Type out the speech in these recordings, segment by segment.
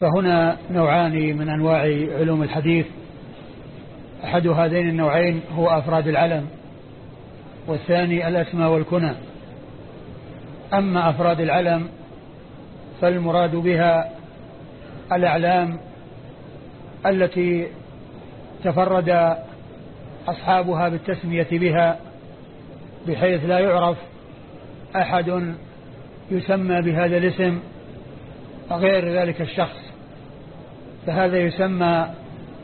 فهنا نوعان من أنواع علوم الحديث. أحد هذين النوعين هو أفراد العلم والثاني الأسماء والكنى. أما أفراد العلم فالمراد بها الأعلام التي تفرد أصحابها بالتسمية بها بحيث لا يعرف أحد يسمى بهذا الاسم غير ذلك الشخص. فهذا يسمى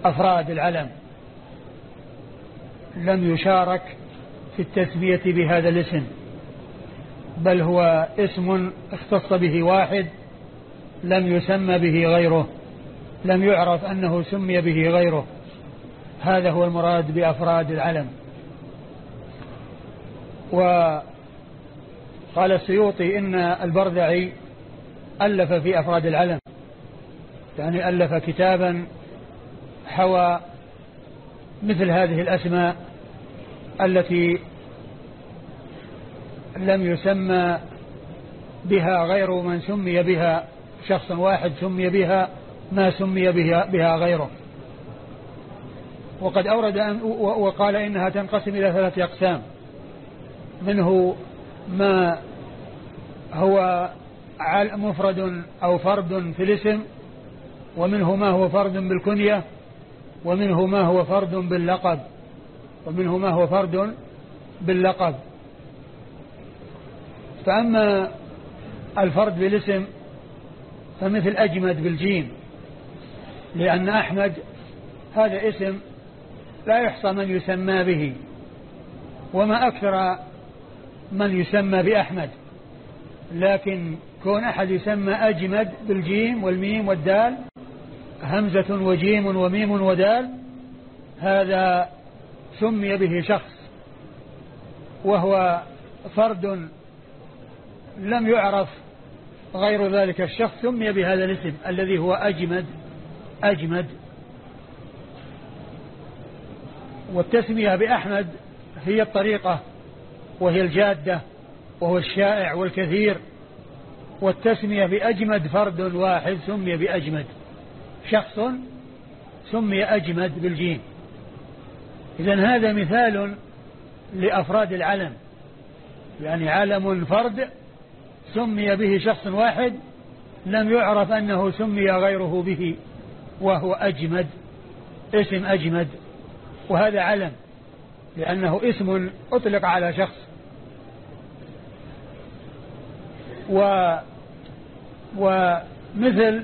أفراد العلم. لم يشارك في التسمية بهذا الاسم بل هو اسم اختص به واحد لم يسمى به غيره لم يعرف أنه سمي به غيره. هذا هو المراد بأفراد العلم. وقال السيوطي إن البردعي ألف في أفراد العلم. يعني ألف كتابا حوى مثل هذه الأسماء التي لم يسمى بها غير من سمي بها شخص واحد سمي بها ما سمي بها, بها غيره. وقد أورد أن وقال إنها تنقسم إلى ثلاثة أقسام. منه ما هو مفرد أو فرد في الاسم ومنه ما هو فرد بالكنية ومنه ما هو فرد باللقب ومنه ما هو فرد باللقب. فأما الفرد بالاسم فمثل أجمد بالجيم لأن أحمد هذا اسم لا يحصى من يسمى به وما أكثر من يسمى بأحمد. لكن كون أحد يسمى أجمد بالجيم والميم والدال همزة وجيم وميم ودال هذا سمي به شخص وهو فرد لم يعرف غير ذلك الشخص سمي بهذا الاسم الذي هو أجمد أجمد. والتسمية بأحمد هي الطريقة وهي الجادة وهو الشائع والكثير. والتسمية بأجمد فرد واحد سمي بأجمد. شخص سمي أجمد بالجيم إذا هذا مثال لأفراد العلم. يعني علم فرد سمي به شخص واحد لم يعرف أنه سمي غيره به وهو أجمد اسم أجمد. وهذا علم لأنه اسم أطلق على شخص. و ومثل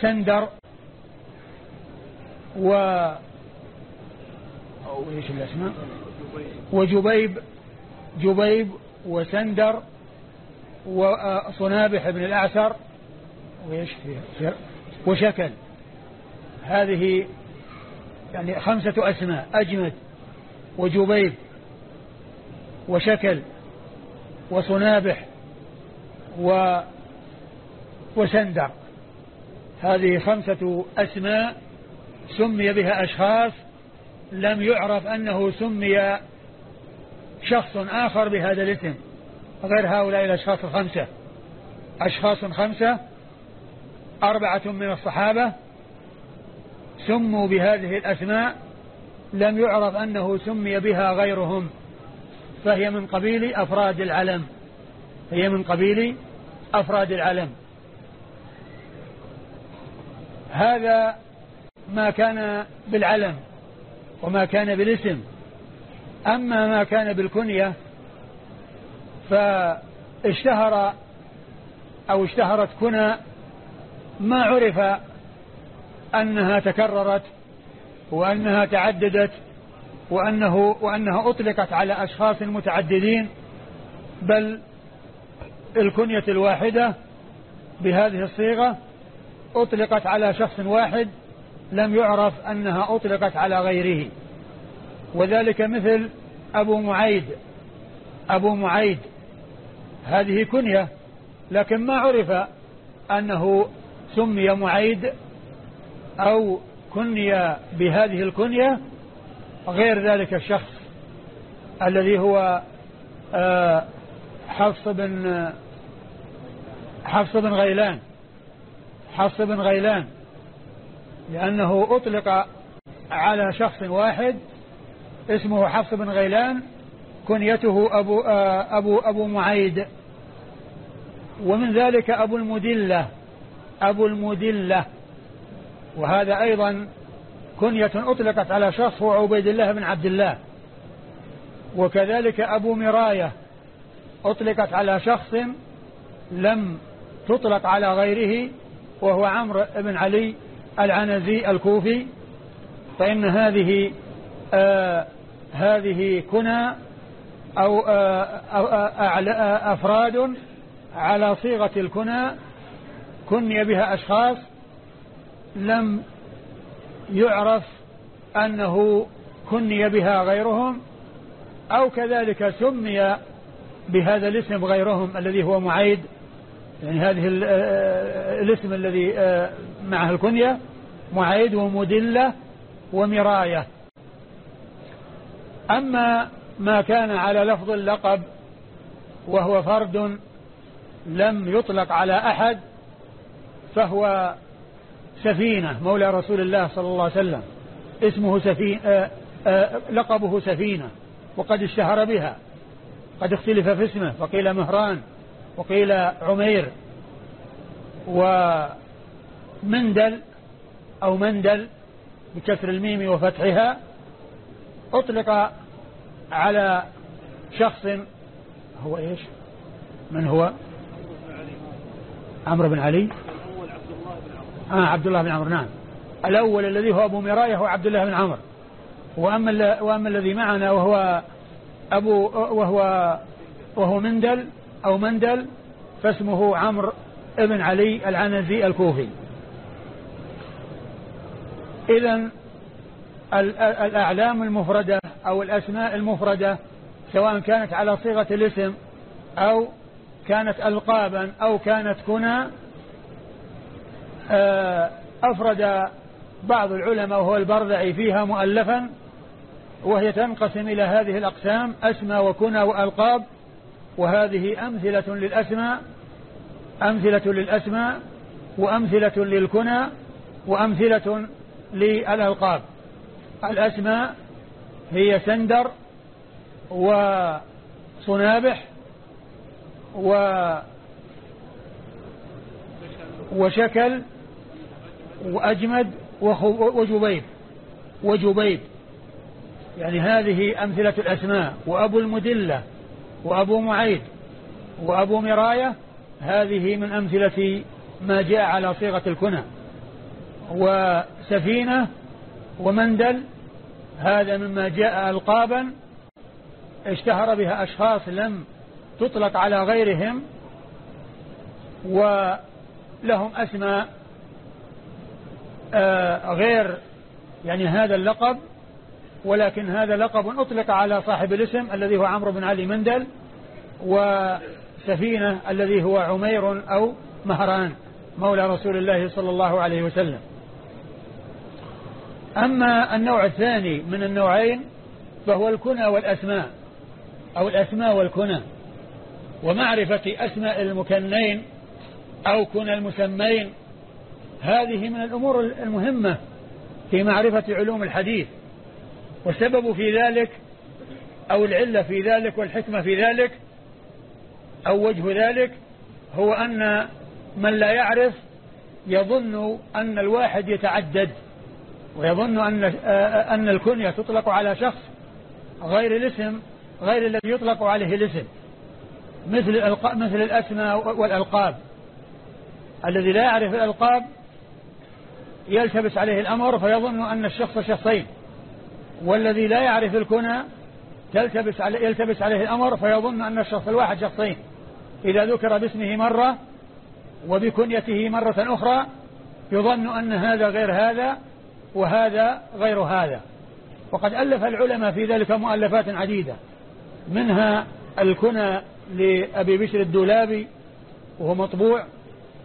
سندر و أو إيش الأسماء وجبيب جبيب وسندر وصنابح بن الأعسر وإيش وشكل. هذه يعني خمسة أسماء أجمد وجبيب وشكل وصنابح و وسندر. هذه خمسة أسماء سمي بها أشخاص لم يعرف أنه سمي شخص آخر بهذا الاسم غير هؤلاء الأشخاص الخمسة. أشخاص خمسة أربعة من الصحابة سموا بهذه الأسماء لم يعرف أنه سمي بها غيرهم فهي من قبيل أفراد العلم. هي من قبيل أفراد العلم. هذا ما كان بالعلم وما كان بالاسم. أما ما كان بالكنية فاشتهر أو اشتهرت كنى ما عرف أنها تكررت وأنها تعددت وأنه وأنها أطلقت على أشخاص متعددين بل الكنية الواحدة بهذه الصيغة أطلقت على شخص واحد لم يعرف أنها أطلقت على غيره. وذلك مثل أبو معيد. أبو معيد. هذه كنية لكن ما عرف أنه سمي معيد أو كني بهذه الكنية غير ذلك الشخص الذي هو آه، حفص بن حفص بن غيلان. حفص بن غيلان لأنه أطلق على شخص واحد اسمه حفص بن غيلان كنيته أبو, آه، أبو, أبو معيد. ومن ذلك أبو المدلة أبو المدلة. وهذا أيضا كنية أطلقت على شخص هو عبيد الله بن عبد الله. وكذلك أبو مراية أطلقت على شخص لم تطلق على غيره وهو عمرو بن علي العنزي الكوفي فإن هذه آه هذه كنى أو آه آه أفراد على صيغة الكنى كني بها أشخاص لم يعرف أنه كني بها غيرهم أو كذلك سمي بهذا الاسم غيرهم الذي هو معيد يعني هذه الاسم الذي معه الكنية معيد ومدلة ومراية. أما ما كان على لفظ اللقب وهو فرد لم يطلق على أحد فهو سفينة. مولى رسول الله صلى الله عليه وسلم. اسمه سفينة آه، آه، لقبه سفينة وقد اشتهر بها قد اختلف في اسمه فقيل مهران. وقيل عمير ومندل أو مندل بكسر الميم وفتحها أطلق على شخص هو إيش؟ من هو؟ عمرو بن علي. آه عبد الله بن عمرو نعم. الأول الذي هو أبو مراية هو عبد الله بن عمرو. وأما, وأما الذي معنا وهو أبو وهو وهو مندل أو مندل فاسمه عمرو بن علي العنزي الكوفي. إذا الأعلام المفردة أو الأسماء المفردة سواء كانت على صيغة الاسم أو كانت ألقابا أو كانت كنى آه، أفرد بعض العلماء وهو البرذعي فيها مؤلفا وهي تنقسم إلى هذه الأقسام أسمى وكنى وألقاب. وهذه أمثلة للأسماء أمثلة للأسماء وأمثلة للكنى وأمثلة للألقاب. الأسماء هي سندر وصنابح و وشكل وأجمد وجبيب وجبيب. يعني هذه أمثلة الأسماء. وأبو المدلة وأبو معيد وأبو مراية هذه من أمثلة ما جاء على صيغة الكنى. وسفينة ومندل هذا مما جاء ألقابا اشتهر بها أشخاص لم تطلق على غيرهم ولهم أسماء آه، غير يعني هذا اللقب. ولكن هذا لقب أطلق على صاحب الاسم الذي هو عمرو بن علي مندل وسفينة الذي هو عمير أو مهران مولى رسول الله صلى الله عليه وسلم. أما النوع الثاني من النوعين فهو الكنى والأسماء أو الأسماء والكنى. ومعرفة أسماء المكنين أو كنى المسمين هذه من الأمور المهمة في معرفة علوم الحديث. والسبب في ذلك أو العلة في ذلك والحكمة في ذلك أو وجه ذلك هو أن من لا يعرف يظن أن الواحد يتعدد ويظن أن أن الكنية تطلق على شخص غير الاسم غير الذي يطلق عليه الاسم مثل مثل الأسماء والألقاب. الذي لا يعرف الألقاب يلتبس عليه الأمر فيظن أن الشخص شخصين. والذي لا يعرف الكنى تلتبس عليه يلتبس عليه الأمر فيظن أن الشخص الواحد شخصين. إذا ذكر باسمه مرة وبكنيته مرة أخرى يظن أن هذا غير هذا وهذا غير هذا. وقد ألف العلماء في ذلك مؤلفات عديدة. منها الكنى لأبي بشر الدولابي وهو مطبوع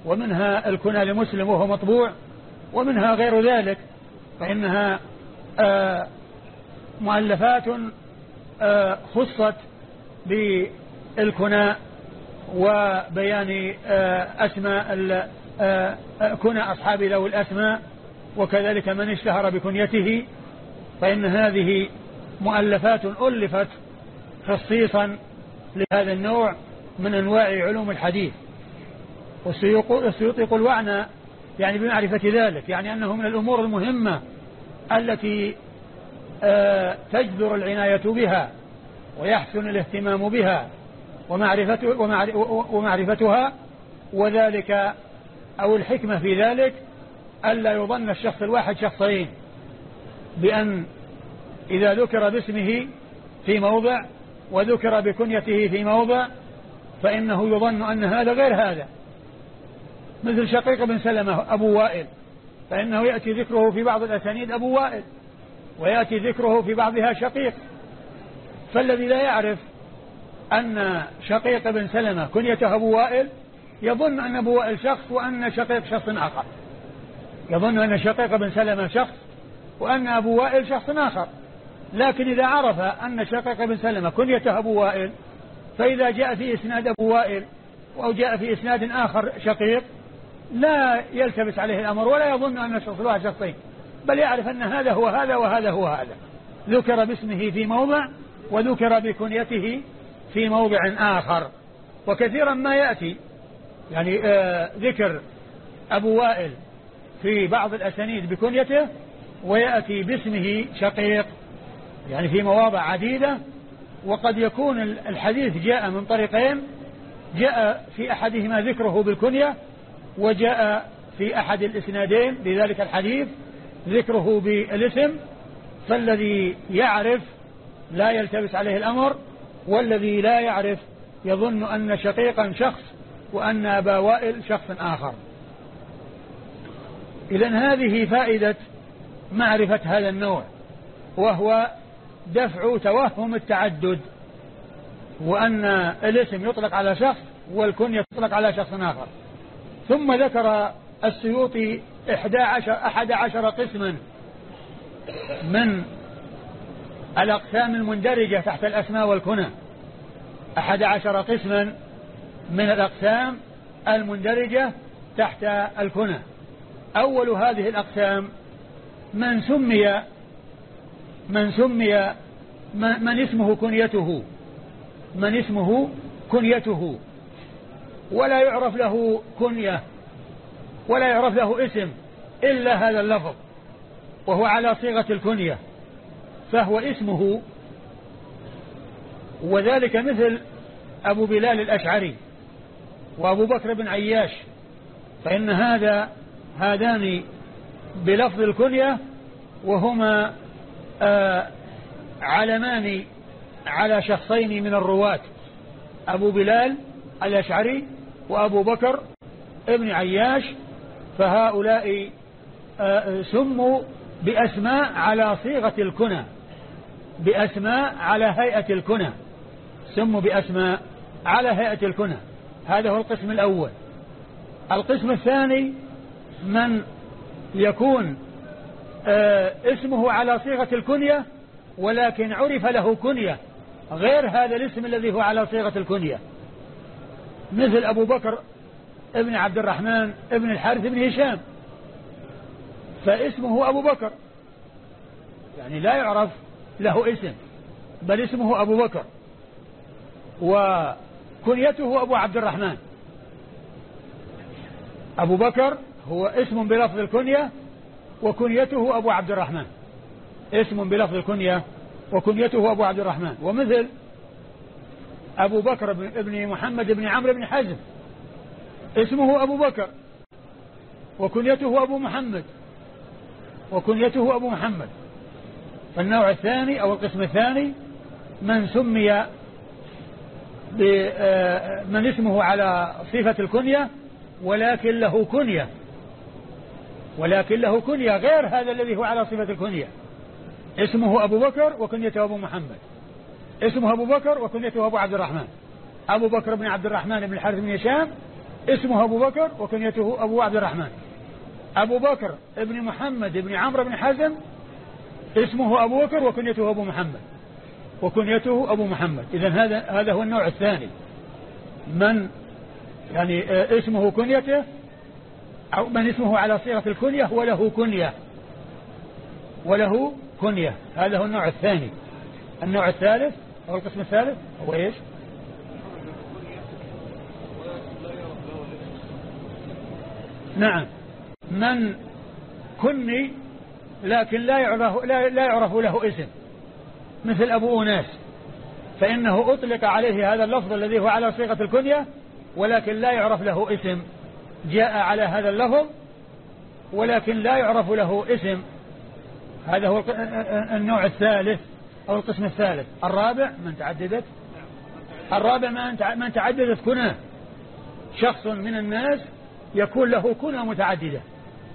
ومنها الكنى لمسلم وهو مطبوع ومنها غير ذلك. فإنها آه مؤلفات آه خصت بالكنى وبيان آه أسماء آه، كنى أصحاب ذوي الأسماء وكذلك من اشتهر بكنيته. فإن هذه مؤلفات ألفت خصيصا لهذا النوع من أنواع علوم الحديث. والسيوطي يقول وعنا يعني بمعرفة ذلك يعني أنه من الأمور المهمة التي تجدر العناية بها ويحسن الاهتمام بها ومعرفتها وذلك أو الحكمة في ذلك ألا يظن الشخص الواحد شخصين بأن إذا ذكر باسمه في موضع وذكر بكنيته في موضع فإنه يظن أن هذا غير هذا. مثل شقيق بن سلمة أبو وائل فإنه يأتي ذكره في بعض الأسانيد أبو وائل. ويأتي ذكره في بعضها شقيق. فالذي لا يعرف أن شقيق بن سلمة كنيته أبو وائل يظن أن أبو وائل شخص وأن شقيق شخص آخر. يظن أن شقيق بن سلمة شخص وأن أبو وائل شخص آخر. لكن إذا عرف أن شقيق بن سلمة كنيته أبو وائل فإذا جاء في إسناد أبو وائل أو جاء في إسناد آخر شقيق لا يلتبس عليه الأمر ولا يظن أن الشخص الواحد شخصين. بل يعرف أن هذا هو هذا وهذا هو هذا. ذكر باسمه في موضع وذكر بكنيته في موضع آخر. وكثيرا ما يأتي يعني آه ذكر أبو وائل في بعض الأسانيد بكنيته ويأتي باسمه شقيق يعني في مواضع عديدة. وقد يكون الحديث جاء من طريقين جاء في أحدهما ذكره بالكنية وجاء في أحد الإسنادين لذلك الحديث. ذكره بالاسم فالذي يعرف لا يلتبس عليه الأمر والذي لا يعرف يظن أن شقيقا شخص وأن أبا وائل شخص آخر. إذا هذه فائدة معرفة هذا النوع وهو دفع توهم التعدد وأن الاسم يطلق على شخص والكنية يطلق على شخص آخر. ثم ذكر السيوطي إحدى عشر أحد عشر قسما من الأقسام المندرجة تحت الأسماء والكنى. أحد عشر قسما من الأقسام المندرجة تحت الكنى. أول هذه الأقسام من سمي من سمي من اسمه كنيته. من اسمه كنيته. ولا يعرف له كنية. ولا يعرف له اسم إلا هذا اللفظ وهو على صيغة الكنية فهو اسمه. وذلك مثل أبو بلال الأشعري وأبو بكر بن عياش فإن هذا هذان بلفظ الكنية وهما آه علمان على شخصين من الرواة أبو بلال الأشعري وأبو بكر ابن عياش فهؤلاء آه، سموا بأسماء على صيغة الكنى بأسماء على هيئة الكنى سموا بأسماء على هيئة الكنى. هذا هو القسم الأول. القسم الثاني من يكون آه، اسمه على صيغة الكنية ولكن عرف له كنية غير هذا الاسم الذي هو على صيغة الكنية. مثل أبو بكر ابن عبد الرحمن ابن الحارث بن هشام. فاسمه أبو بكر. يعني لا يعرف له اسم بل اسمه أبو بكر. وكنيته أبو عبد الرحمن. أبو بكر هو اسم بلفظ الكنية وكنيته أبو عبد الرحمن. اسم بلفظ الكنية وكنيته أبو عبد الرحمن. ومثل أبو بكر بن محمد بن عمرو بن حزم. اسمه أبو بكر وكنيته أبو محمد وكنيته أبو محمد. فالنوع الثاني أو القسم الثاني من سمي آه، من اسمه على صفة الكنية ولكن له كنية. ولكن له كنية غير هذا الذي هو على صفة الكنية. اسمه أبو بكر وكنيته أبو محمد. اسمه أبو بكر وكنيته أبو عبد الرحمن. أبو بكر بن عبد الرحمن بن الحارث بن هشام اسمه أبو بكر وكنيته أبو عبد الرحمن. أبو بكر ابن محمد بن عمرو بن حزم اسمه أبو بكر وكنيته أبو محمد. وكنيته أبو محمد. إذا هذا هذا هو النوع الثاني. من يعني اسمه كنيته أو من اسمه على صيغة الكنية وله كنية. وله كنية. هذا هو النوع الثاني. النوع الثالث أو القسم الثالث هو إيش؟ نعم. من كني لكن لا يعرف لا, لا يعرف له اسم مثل أبو أناس. فإنه أطلق عليه هذا اللفظ الذي هو على صيغة الكنية ولكن لا يعرف له اسم. جاء على هذا اللفظ ولكن لا يعرف له اسم. هذا هو النوع الثالث أو القسم الثالث. الرابع من تعددت؟ الرابع من تعددت كناه شخص من الناس يكون له كنى متعددة.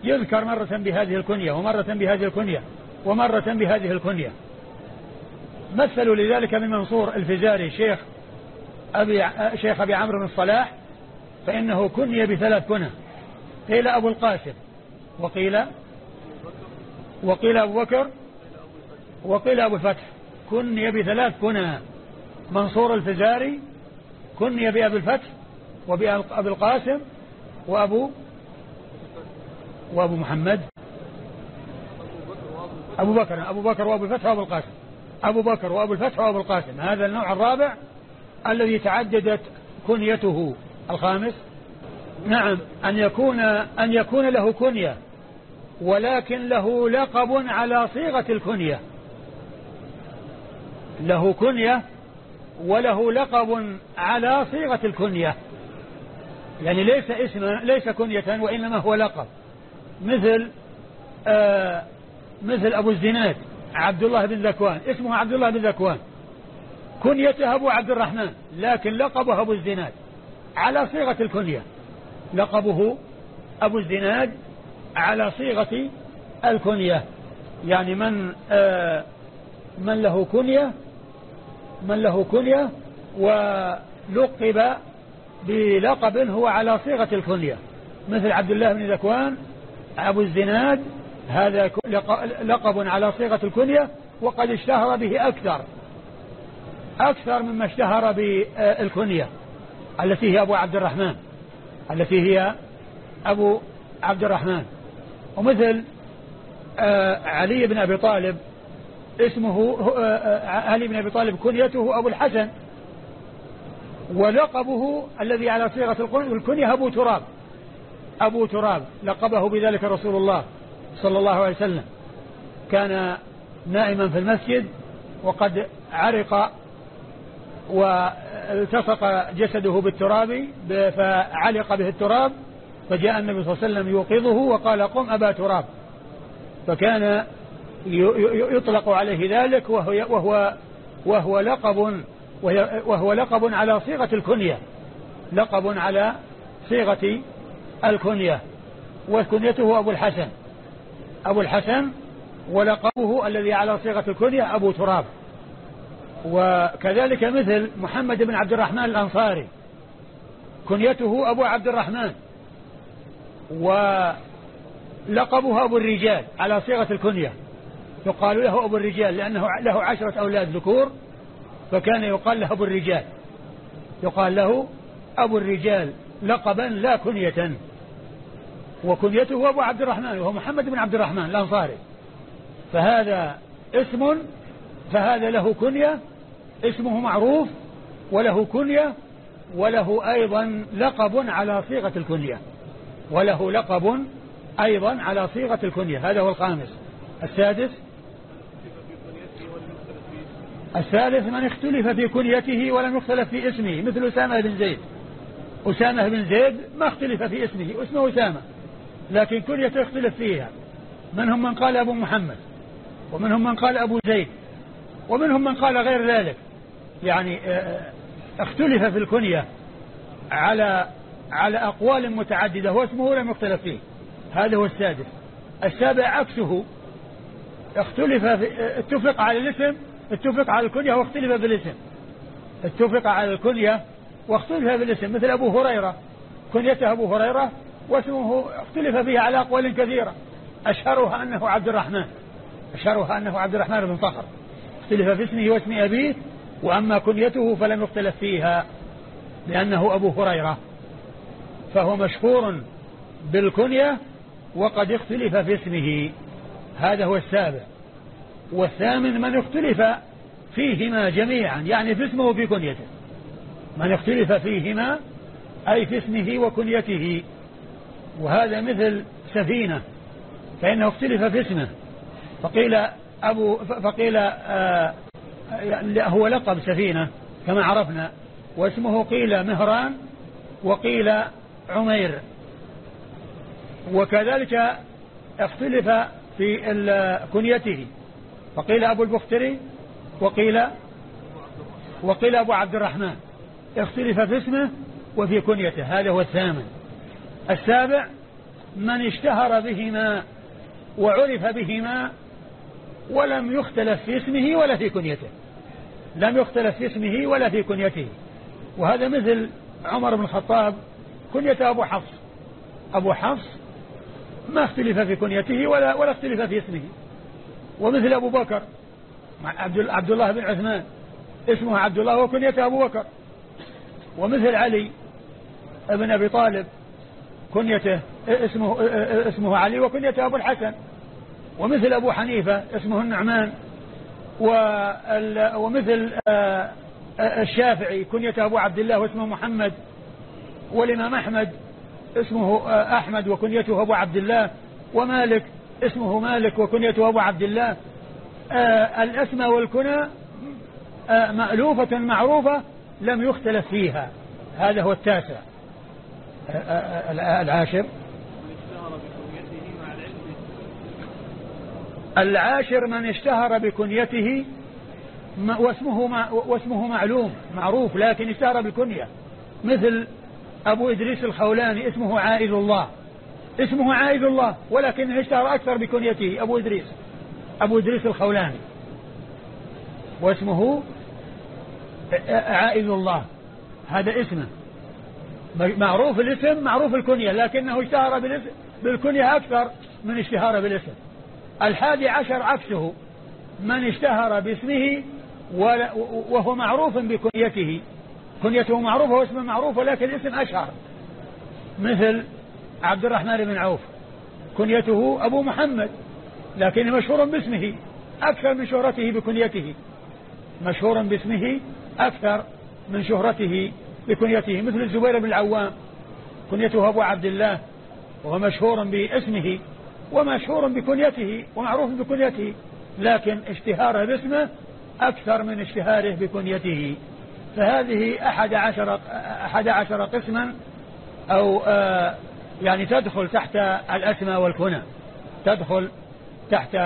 يذكر مرة بهذه الكنية ومرة بهذه الكنية ومرة بهذه الكنية. مثلوا لذلك من منصور الفزاري شيخ أبي شيخ أبي عمرو بن الصلاح فإنه كني بثلاث كنى. قيل أبو القاسم وقيل وقيل أبو بكر وقيل أبو الفتح. كني بثلاث كنى. منصور الفزاري كني بأبي الفتح وبأبي القاسم وأبو وأبو محمد. أبو بكر أبو بكر وأبو الفتح وأبو القاسم. أبو بكر وأبو الفتح وأبو القاسم. هذا النوع الرابع الذي تعددت كنيته. الخامس نعم أن يكون أن يكون له كنية ولكن له لقب على صيغة الكنية. له كنية وله لقب على صيغة الكنية. يعني ليس اسما ليس كنية وإنما هو لقب. مثل آه مثل أبو الزناد عبد الله بن ذكوان. اسمه عبد الله بن ذكوان. كنيته أبو عبد الرحمن لكن لقبه أبو الزناد. على صيغة الكنية. لقبه أبو الزناد على صيغة الكنية. يعني من آه من له كنية من له كنية ولقب بلقب هو على صيغة الكنية مثل عبد الله بن ذكوان أبو الزناد هذا لقب على صيغة الكنية وقد اشتهر به أكثر. أكثر مما اشتهر بالكنية التي هي أبو عبد الرحمن التي هي أبو عبد الرحمن. ومثل آه، علي بن أبي طالب اسمه آه، آه، علي بن أبي طالب كنيته أبو الحسن. ولقبه الذي على صيغة الكنية أبو تراب. أبو تراب. لقبه بذلك رسول الله صلى الله عليه وسلم. كان نائما في المسجد وقد عرق والتصق جسده بالتراب فعلق به التراب فجاء النبي صلى الله عليه وسلم يوقظه وقال قم أبا تراب. فكان يطلق عليه ذلك وهو, وهو, وهو لقب وهو لقب على صيغة الكنية. لقب على صيغة الكنية. وكنيته أبو الحسن. أبو الحسن ولقبه الذي على صيغة الكنية أبو تراب. وكذلك مثل محمد بن عبد الرحمن الأنصاري. كنيته أبو عبد الرحمن. ولقبه أبو الرجال على صيغة الكنية. يقال له أبو الرجال لأنه له عشرة أولاد ذكور. فكان يقال له أبو الرجال. يقال له أبو الرجال لقبا لا كنية. وكنيته أبو عبد الرحمن وهو محمد بن عبد الرحمن الأنصاري. فهذا اسم فهذا له كنية اسمه معروف وله كنية وله أيضا لقب على صيغة الكنية. وله لقب أيضا على صيغة الكنية. هذا هو الخامس. السادس الثالث من اختلف في كنيته ولم يختلف في اسمه مثل أسامة بن زيد. أسامة بن زيد ما اختلف في اسمه اسمه أسامة لكن كنيته اختلف فيها. منهم من قال أبو محمد؟ ومنهم من قال أبو زيد؟ ومنهم من قال غير ذلك؟ يعني آه، آه، اختلف في الكنية على على أقوال متعددة واسمه لم يختلف فيه. هذا هو السادس. السابع عكسه اختلف في اتفق على الاسم اتفق على الكنية واختلف بالاسم اتفق على الكنية واختلف بالاسم مثل أبو هريرة. كنيته أبو هريرة واسمه اختلف فيه على أقوال كثيرة. أشهرها أنه عبد الرحمن. أشهرها أنه عبد الرحمن بن صخر اختلف في اسمه واسم أبيه وأما كنيته فلم يختلف فيها لأنه أبو هريرة. فهو مشهور بالكنية وقد اختلف في اسمه. هذا هو السابع والثامن من اختلف فيهما جميعا يعني في اسمه وفي كنيته. من اختلف فيهما أي في اسمه وكنيته. وهذا مثل سفينة فإنه اختلف في اسمه. فقيل أبو فقيل آه هو لقب سفينة كما عرفنا واسمه قيل مهران وقيل عمير. وكذلك اختلف في كنيته. فقيل أبو البختري وقيل وقيل أبو عبد الرحمن. اختلف في اسمه وفي كنيته هذا هو الثامن. السابع من اشتهر بهما وعرف بهما ولم يختلف في اسمه ولا في كنيته. لم يختلف في اسمه ولا في كنيته. وهذا مثل عمر بن الخطاب كنيته أبو حفص. أبو حفص ما اختلف في كنيته ولا ولا اختلف في اسمه. ومثل أبو بكر. عبد الله بن عثمان. اسمه عبد الله وكنيته أبو بكر. ومثل علي ابن أبي طالب كنيته اسمه اسمه علي وكنيته أبو الحسن. ومثل أبو حنيفة اسمه النعمان. ومثل آه، الشافعي كنيته أبو عبد الله واسمه محمد. والإمام أحمد اسمه آه، أحمد وكنيته أبو عبد الله. ومالك اسمه مالك وكنيته أبو عبد الله. آه، الأسماء والكنى مألوفة معروفة لم يختلف فيها. هذا هو التاسع. العاشر. العاشر من اشتهر بكنيته واسمه واسمه معلوم معروف لكن اشتهر بكنية. مثل أبو إدريس الخولاني اسمه عائد الله. اسمه عائد الله ولكن اشتهر أكثر بكنيته أبو إدريس. أبو إدريس الخولاني. واسمه عائد الله. هذا اسمه. معروف الاسم معروف الكنية لكنه اشتهر بالكنية أكثر من اشتهار بالاسم. الحادي عشر عكسه. من اشتهر باسمه وهو معروف بكنيته. كنيته معروفة واسمه معروف ولكن الاسم أشهر. مثل عبد الرحمن بن عوف. كنيته أبو محمد لكن مشهور باسمه أكثر من شهرته بكنيته. مشهور باسمه أكثر من شهرته بكنيته مثل الزبير بن العوام. كنيته أبو عبد الله وهو مشهور باسمه ومشهور بكنيته ومعروف بكنيته لكن اشتهاره باسمه أكثر من اشتهاره بكنيته. فهذه أحد عشر, أحد عشر قسما أو آه يعني تدخل تحت الأسماء والكنى. تدخل تحت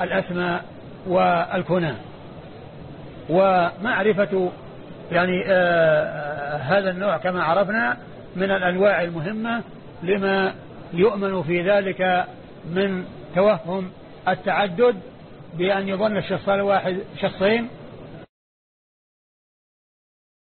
الأسماء والكنى. ومعرفة يعني آه هذا النوع كما عرفنا من الأنواع المهمة لما يؤمن في ذلك من توهم التعدد بأن يظن الشخص الواحد شخصين